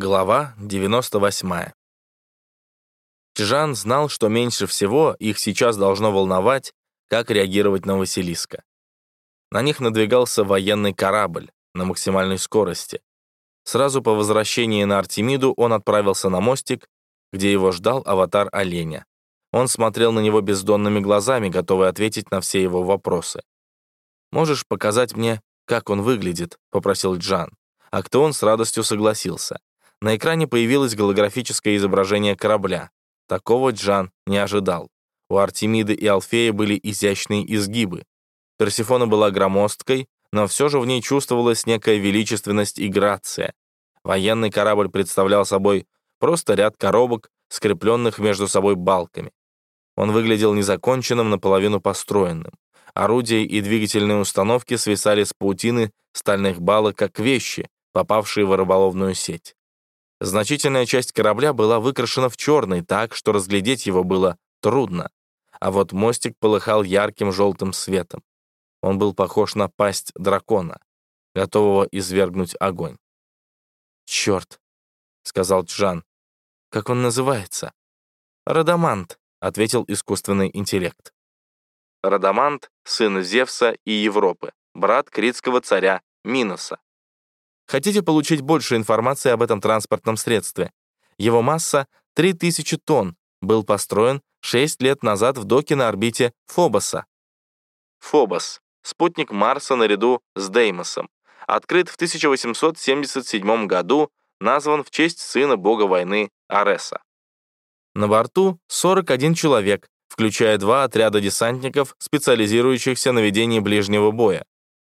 Глава 98. Чжан знал, что меньше всего их сейчас должно волновать, как реагировать на Василиска. На них надвигался военный корабль на максимальной скорости. Сразу по возвращении на Артемиду он отправился на мостик, где его ждал аватар оленя. Он смотрел на него бездонными глазами, готовый ответить на все его вопросы. «Можешь показать мне, как он выглядит?» — попросил Джан. А кто он с радостью согласился. На экране появилось голографическое изображение корабля. Такого Джан не ожидал. У Артемиды и Алфея были изящные изгибы. Персифона была громоздкой, но все же в ней чувствовалась некая величественность и грация. Военный корабль представлял собой просто ряд коробок, скрепленных между собой балками. Он выглядел незаконченным, наполовину построенным. Орудия и двигательные установки свисали с паутины стальных балок, как вещи, попавшие в рыболовную сеть. Значительная часть корабля была выкрашена в черный так, что разглядеть его было трудно. А вот мостик полыхал ярким желтым светом. Он был похож на пасть дракона, готового извергнуть огонь. «Черт», — сказал Джан. «Как он называется?» «Радамант», — ответил искусственный интеллект. Радамант — сын Зевса и Европы, брат критского царя Миноса. Хотите получить больше информации об этом транспортном средстве? Его масса — 3000 тонн, был построен 6 лет назад в доке на орбите Фобоса. Фобос — спутник Марса наряду с Деймосом. Открыт в 1877 году, назван в честь сына бога войны Ареса. На борту 41 человек, включая два отряда десантников, специализирующихся на ведении ближнего боя.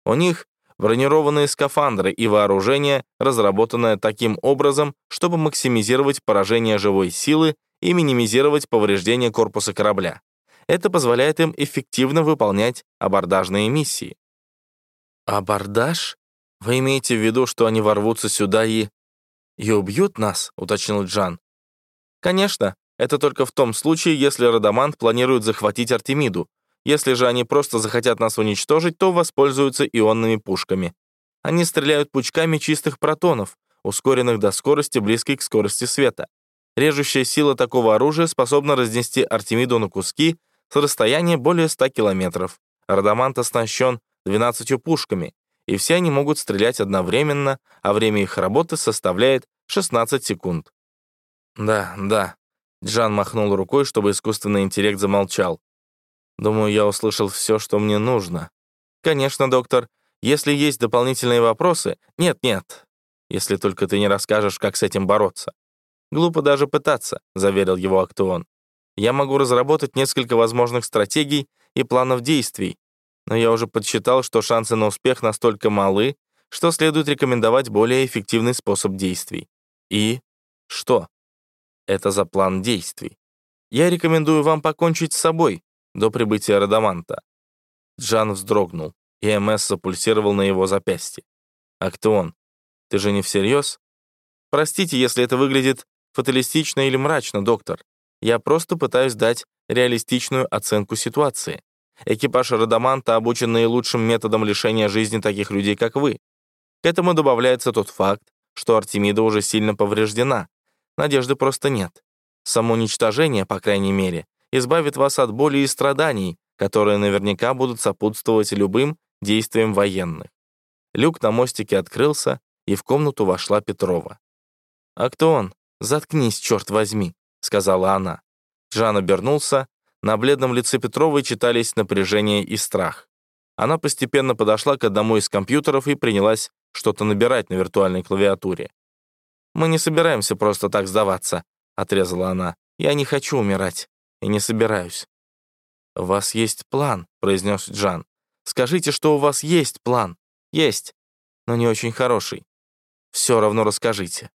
У них бронированные скафандры и вооружение, разработанное таким образом, чтобы максимизировать поражение живой силы и минимизировать повреждения корпуса корабля. Это позволяет им эффективно выполнять абордажные миссии. «Абордаж? Вы имеете в виду, что они ворвутся сюда и...» «И убьют нас?» — уточнил Джан. «Конечно, это только в том случае, если Радамант планирует захватить Артемиду, если же они просто захотят нас уничтожить, то воспользуются ионными пушками. Они стреляют пучками чистых протонов, ускоренных до скорости, близкой к скорости света. Режущая сила такого оружия способна разнести Артемиду на куски с расстояния более 100 километров. Радамант оснащен 12 пушками, и все они могут стрелять одновременно, а время их работы составляет 16 секунд. «Да, да», — Джан махнул рукой, чтобы искусственный интеллект замолчал. Думаю, я услышал все, что мне нужно. Конечно, доктор. Если есть дополнительные вопросы... Нет-нет. Если только ты не расскажешь, как с этим бороться. Глупо даже пытаться, заверил его Актуон. Я могу разработать несколько возможных стратегий и планов действий, но я уже подсчитал, что шансы на успех настолько малы, что следует рекомендовать более эффективный способ действий. И что? Это за план действий. Я рекомендую вам покончить с собой, до прибытия Радаманта. Джан вздрогнул, и МС запульсировал на его запястье. «Актеон, ты же не всерьез?» «Простите, если это выглядит фаталистично или мрачно, доктор. Я просто пытаюсь дать реалистичную оценку ситуации. Экипаж Радаманта обучен наилучшим методом лишения жизни таких людей, как вы. К этому добавляется тот факт, что Артемида уже сильно повреждена. Надежды просто нет. Само уничтожение, по крайней мере, избавит вас от боли и страданий, которые наверняка будут сопутствовать любым действиям военных. Люк на мостике открылся, и в комнату вошла Петрова. «А кто он? Заткнись, черт возьми», — сказала она. Жан обернулся. На бледном лице Петровой читались напряжение и страх. Она постепенно подошла к одному из компьютеров и принялась что-то набирать на виртуальной клавиатуре. «Мы не собираемся просто так сдаваться», — отрезала она. «Я не хочу умирать и не собираюсь». «У вас есть план», — произнес Джан. «Скажите, что у вас есть план. Есть, но не очень хороший. Все равно расскажите».